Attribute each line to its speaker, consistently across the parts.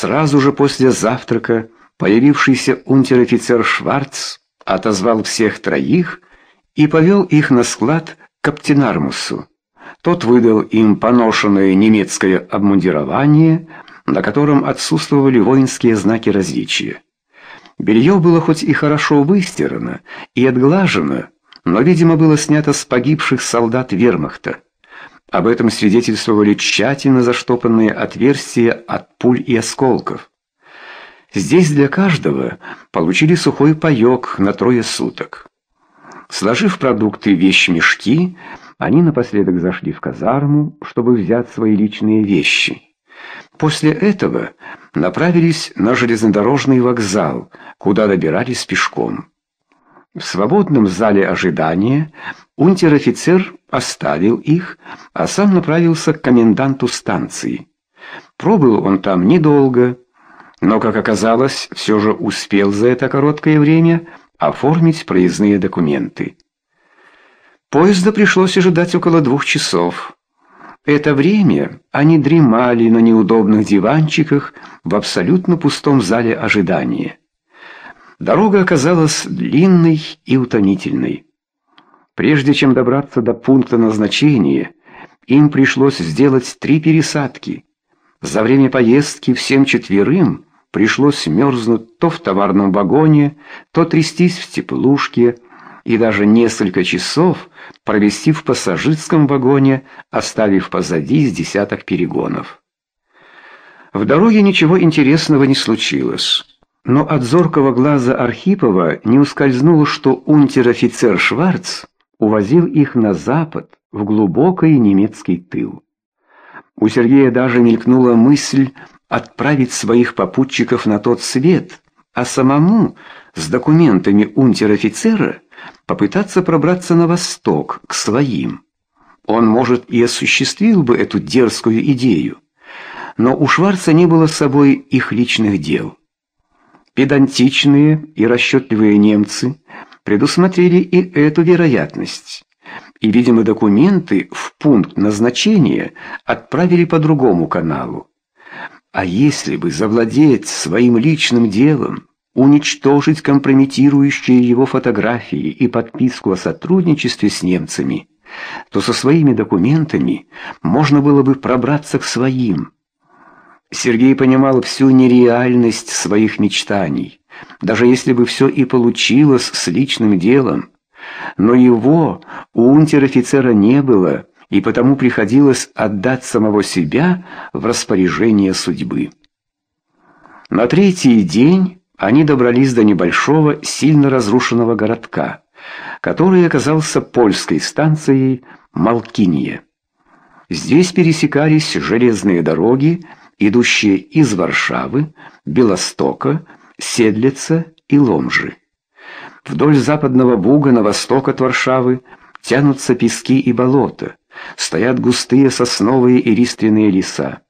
Speaker 1: Сразу же после завтрака появившийся унтер-офицер Шварц отозвал всех троих и повел их на склад к Каптенармусу. Тот выдал им поношенное немецкое обмундирование, на котором отсутствовали воинские знаки различия. Белье было хоть и хорошо выстирано и отглажено, но, видимо, было снято с погибших солдат вермахта. Об этом свидетельствовали тщательно заштопанные отверстия от пуль и осколков. Здесь для каждого получили сухой паёк на трое суток. Сложив продукты в вещмешки, они напоследок зашли в казарму, чтобы взять свои личные вещи. После этого направились на железнодорожный вокзал, куда добирались пешком. В свободном зале ожидания унтер-офицер оставил их, а сам направился к коменданту станции. Пробыл он там недолго, но, как оказалось, все же успел за это короткое время оформить проездные документы. Поезда пришлось ожидать около двух часов. Это время они дремали на неудобных диванчиках в абсолютно пустом зале ожидания. Дорога оказалась длинной и утомительной. Прежде чем добраться до пункта назначения, им пришлось сделать три пересадки. За время поездки всем четверым пришлось мерзнуть то в товарном вагоне, то трястись в теплушке, и даже несколько часов провести в пассажирском вагоне, оставив позади с десяток перегонов. В дороге ничего интересного не случилось. Но от зоркого глаза Архипова не ускользнуло, что унтер-офицер Шварц увозил их на запад, в глубокий немецкий тыл. У Сергея даже мелькнула мысль отправить своих попутчиков на тот свет, а самому с документами унтер-офицера попытаться пробраться на восток, к своим. Он, может, и осуществил бы эту дерзкую идею, но у Шварца не было с собой их личных дел. Педантичные и расчетливые немцы предусмотрели и эту вероятность. И, видимо, документы в пункт назначения отправили по другому каналу. А если бы завладеть своим личным делом, уничтожить компрометирующие его фотографии и подписку о сотрудничестве с немцами, то со своими документами можно было бы пробраться к своим. Сергей понимал всю нереальность своих мечтаний, даже если бы все и получилось с личным делом. Но его у унтер-офицера не было, и потому приходилось отдать самого себя в распоряжение судьбы. На третий день они добрались до небольшого, сильно разрушенного городка, который оказался польской станцией Малкинье. Здесь пересекались железные дороги, идущие из Варшавы, Белостока, Седлица и Ломжи. Вдоль западного буга на восток от Варшавы тянутся пески и болота, стоят густые сосновые и лиственные леса.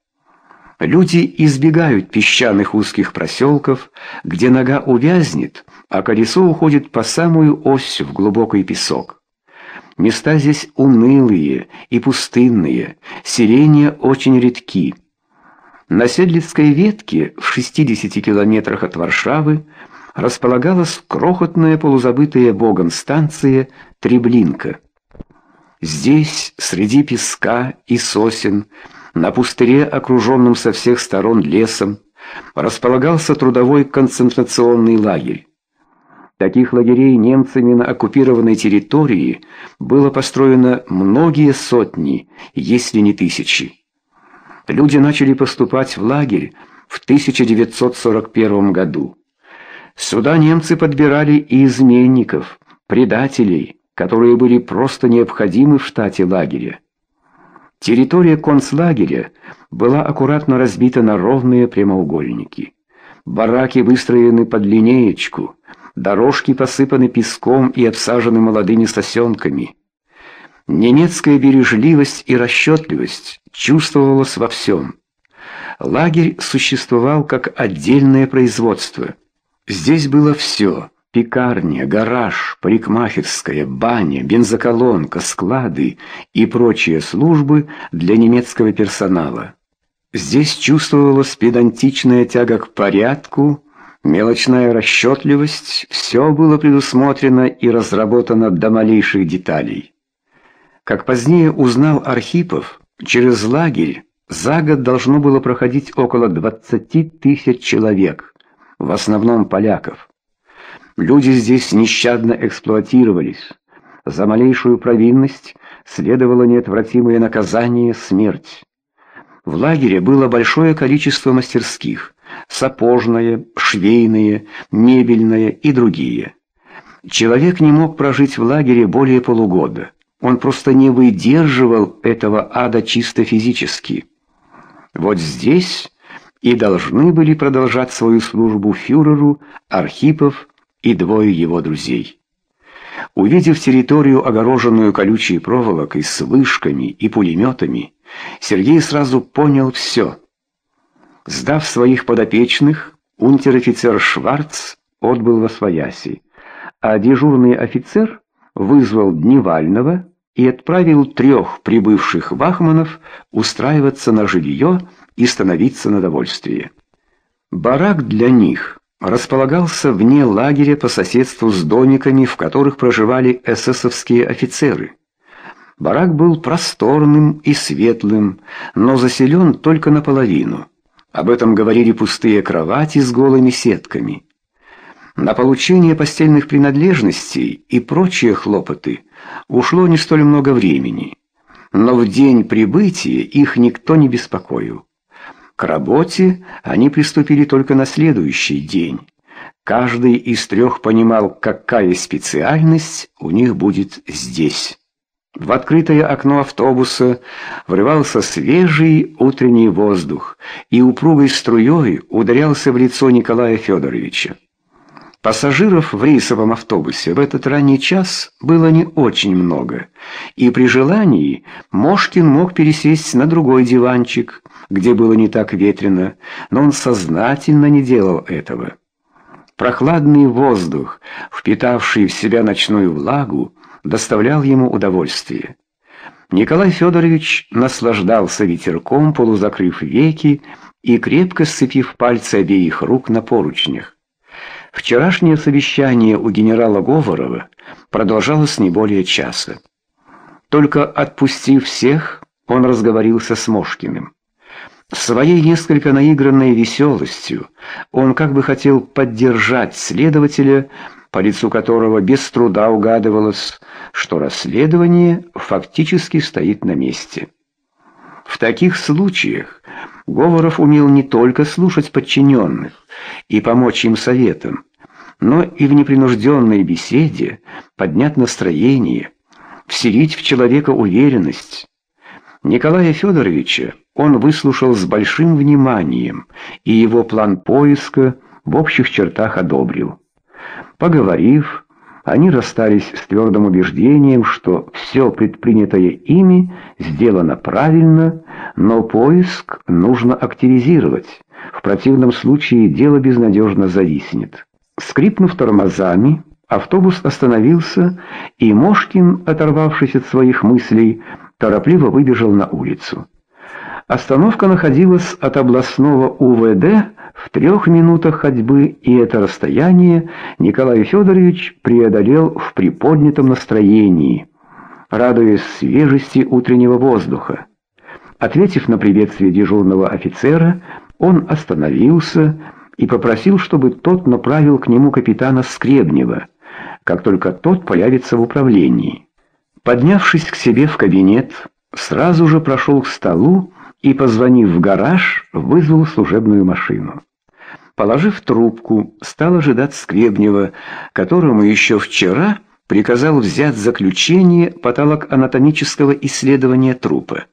Speaker 1: Люди избегают песчаных узких проселков, где нога увязнет, а колесо уходит по самую ось в глубокий песок. Места здесь унылые и пустынные, селения очень редки. На Седлицкой ветке в 60 километрах от Варшавы располагалась крохотная полузабытая богом станция Треблинка. Здесь, среди песка и сосен, на пустыре, окруженном со всех сторон лесом, располагался трудовой концентрационный лагерь. Таких лагерей немцами на оккупированной территории было построено многие сотни, если не тысячи люди начали поступать в лагерь в 1941 году. Сюда немцы подбирали и изменников, предателей, которые были просто необходимы в штате лагеря. Территория концлагеря была аккуратно разбита на ровные прямоугольники. Бараки выстроены под линеечку, дорожки посыпаны песком и обсажены молодыми сосенками. Немецкая бережливость и расчетливость чувствовалась во всем. Лагерь существовал как отдельное производство. Здесь было все: пекарня, гараж, парикмахерская, баня, бензоколонка, склады и прочие службы для немецкого персонала. Здесь чувствовалась педантичная тяга к порядку, мелочная расчетливость, все было предусмотрено и разработано до малейших деталей. Как позднее узнал Архипов, через лагерь за год должно было проходить около 20 тысяч человек, в основном поляков. Люди здесь нещадно эксплуатировались. За малейшую провинность следовало неотвратимое наказание – смерть. В лагере было большое количество мастерских – сапожные, швейные, мебельные и другие. Человек не мог прожить в лагере более полугода. Он просто не выдерживал этого ада чисто физически. Вот здесь и должны были продолжать свою службу фюреру Архипов и двое его друзей. Увидев территорию, огороженную колючей проволокой с вышками и пулеметами, Сергей сразу понял все. Сдав своих подопечных, унтер-офицер Шварц отбыл во свояси, а дежурный офицер вызвал Дневального и отправил трех прибывших вахманов устраиваться на жилье и становиться на довольствие. Барак для них располагался вне лагеря по соседству с домиками, в которых проживали эсэсовские офицеры. Барак был просторным и светлым, но заселен только наполовину. Об этом говорили пустые кровати с голыми сетками. На получение постельных принадлежностей и прочие хлопоты ушло не столь много времени, но в день прибытия их никто не беспокоил. К работе они приступили только на следующий день. Каждый из трех понимал, какая специальность у них будет здесь. В открытое окно автобуса врывался свежий утренний воздух и упругой струей ударялся в лицо Николая Федоровича. Пассажиров в рейсовом автобусе в этот ранний час было не очень много, и при желании Мошкин мог пересесть на другой диванчик, где было не так ветрено, но он сознательно не делал этого. Прохладный воздух, впитавший в себя ночную влагу, доставлял ему удовольствие. Николай Федорович наслаждался ветерком, полузакрыв веки и крепко сцепив пальцы обеих рук на поручнях. Вчерашнее совещание у генерала Говорова продолжалось не более часа. Только отпустив всех, он разговорился с Мошкиным. Своей несколько наигранной веселостью он как бы хотел поддержать следователя, по лицу которого без труда угадывалось, что расследование фактически стоит на месте. В таких случаях Говоров умел не только слушать подчиненных и помочь им советам, но и в непринужденной беседе поднять настроение, вселить в человека уверенность. Николая Федоровича он выслушал с большим вниманием и его план поиска в общих чертах одобрил. Поговорив, они расстались с твердым убеждением, что все предпринятое ими сделано правильно, но поиск нужно активизировать. В противном случае дело безнадежно зависнет. Скрипнув тормозами, автобус остановился, и Мошкин, оторвавшись от своих мыслей, торопливо выбежал на улицу. Остановка находилась от областного УВД в трех минутах ходьбы, и это расстояние Николай Федорович преодолел в приподнятом настроении, радуясь свежести утреннего воздуха. Ответив на приветствие дежурного офицера, он остановился и попросил, чтобы тот направил к нему капитана Скребнева, как только тот появится в управлении. Поднявшись к себе в кабинет, сразу же прошел к столу и, позвонив в гараж, вызвал служебную машину. Положив трубку, стал ожидать Скребнева, которому еще вчера приказал взять заключение патологоанатомического исследования трупа.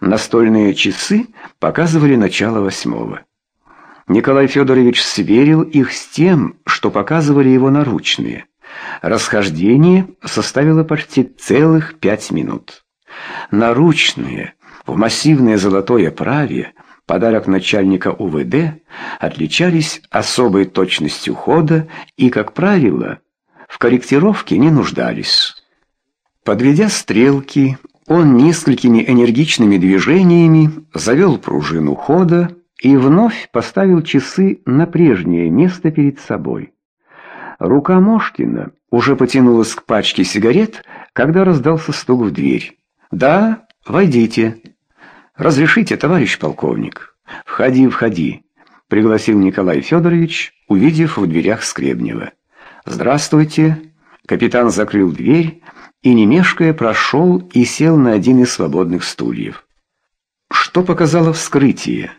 Speaker 1: Настольные часы показывали начало восьмого. Николай Федорович сверил их с тем, что показывали его наручные. Расхождение составило почти целых пять минут. Наручные в массивное золотое праве, подарок начальника УВД, отличались особой точностью хода и, как правило, в корректировке не нуждались. Подведя стрелки, Он несколькими энергичными движениями завел пружину хода и вновь поставил часы на прежнее место перед собой. Рука Мошкина уже потянулась к пачке сигарет, когда раздался стук в дверь. «Да, войдите». «Разрешите, товарищ полковник?» «Входи, входи», — пригласил Николай Федорович, увидев в дверях Скребнева. «Здравствуйте». Капитан закрыл дверь и, не мешкая, прошел и сел на один из свободных стульев. Что показало вскрытие?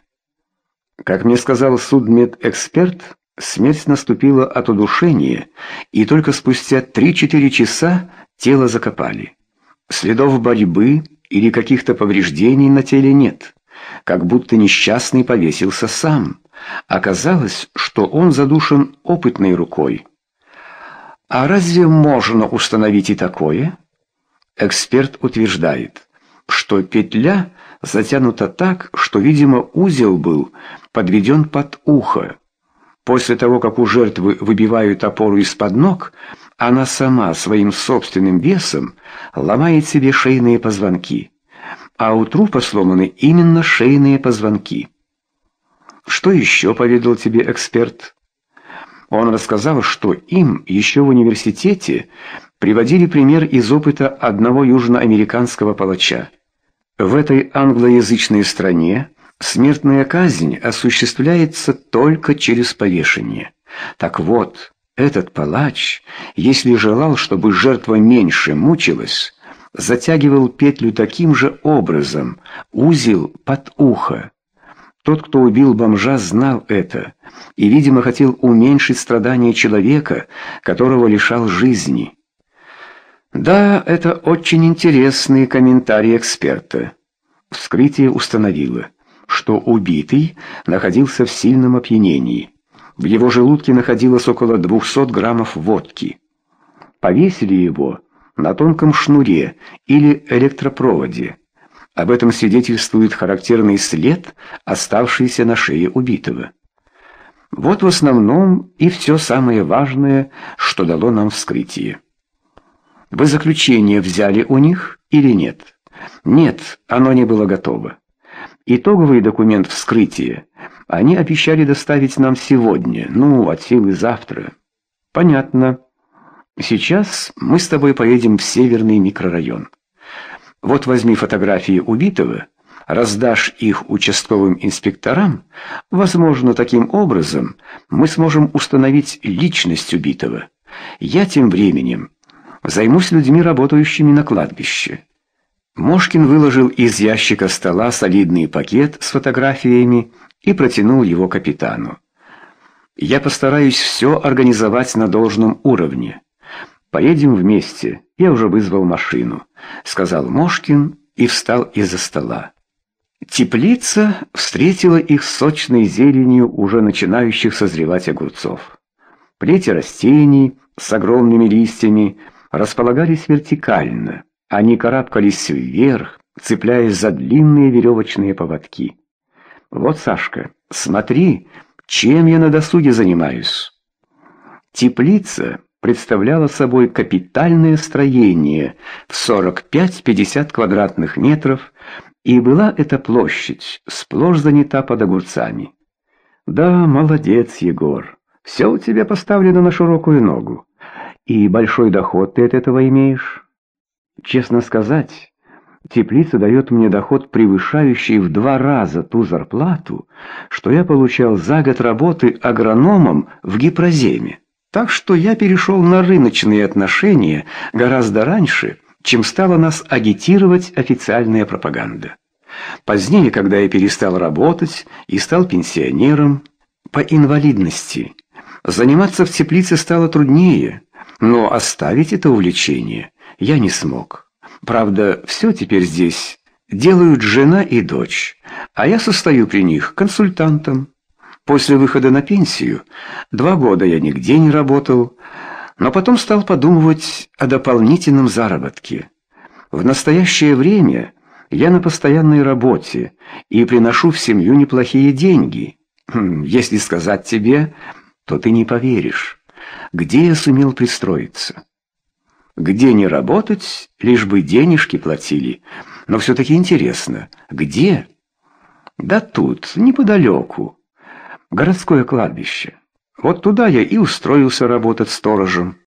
Speaker 1: Как мне сказал судмедэксперт, смерть наступила от удушения, и только спустя 3-4 часа тело закопали. Следов борьбы или каких-то повреждений на теле нет, как будто несчастный повесился сам. Оказалось, что он задушен опытной рукой. А разве можно установить и такое? Эксперт утверждает, что петля затянута так, что, видимо, узел был подведен под ухо. После того, как у жертвы выбивают опору из-под ног, она сама своим собственным весом ломает себе шейные позвонки. А у трупа сломаны именно шейные позвонки. Что еще поведал тебе эксперт? Он рассказал, что им еще в университете приводили пример из опыта одного южноамериканского палача. В этой англоязычной стране смертная казнь осуществляется только через повешение. Так вот, этот палач, если желал, чтобы жертва меньше мучилась, затягивал петлю таким же образом, узел под ухо. Тот, кто убил бомжа, знал это и, видимо, хотел уменьшить страдания человека, которого лишал жизни. Да, это очень интересные комментарии эксперта. Вскрытие установило, что убитый находился в сильном опьянении. В его желудке находилось около 200 граммов водки. Повесили его на тонком шнуре или электропроводе. Об этом свидетельствует характерный след, оставшийся на шее убитого. Вот в основном и все самое важное, что дало нам вскрытие. Вы заключение взяли у них или нет? Нет, оно не было готово. Итоговый документ вскрытия они обещали доставить нам сегодня, ну, от силы завтра. Понятно. Сейчас мы с тобой поедем в северный микрорайон. Вот возьми фотографии убитого, раздашь их участковым инспекторам, возможно, таким образом мы сможем установить личность убитого. Я тем временем займусь людьми, работающими на кладбище. Мошкин выложил из ящика стола солидный пакет с фотографиями и протянул его капитану. Я постараюсь все организовать на должном уровне. Поедем вместе. Я уже вызвал машину, сказал Мошкин и встал из-за стола. Теплица встретила их сочной зеленью уже начинающих созревать огурцов. Плети растений с огромными листьями располагались вертикально. Они карабкались вверх, цепляясь за длинные веревочные поводки. «Вот, Сашка, смотри, чем я на досуге занимаюсь». Теплица представляла собой капитальное строение в 45-50 квадратных метров, и была эта площадь сплошь занята под огурцами. «Да, молодец, Егор, все у тебя поставлено на широкую ногу. И большой доход ты от этого имеешь?» «Честно сказать...» Теплица дает мне доход, превышающий в два раза ту зарплату, что я получал за год работы агрономом в гипроземе. Так что я перешел на рыночные отношения гораздо раньше, чем стала нас агитировать официальная пропаганда. Позднее, когда я перестал работать и стал пенсионером по инвалидности, заниматься в теплице стало труднее, но оставить это увлечение я не смог. Правда, все теперь здесь делают жена и дочь, а я состою при них консультантом. После выхода на пенсию два года я нигде не работал, но потом стал подумывать о дополнительном заработке. В настоящее время я на постоянной работе и приношу в семью неплохие деньги. Хм, если сказать тебе, то ты не поверишь, где я сумел пристроиться. Где не работать, лишь бы денежки платили. Но все-таки интересно, где? Да тут, неподалеку. Городское кладбище. Вот туда я и устроился работать сторожем.